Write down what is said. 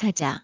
찾아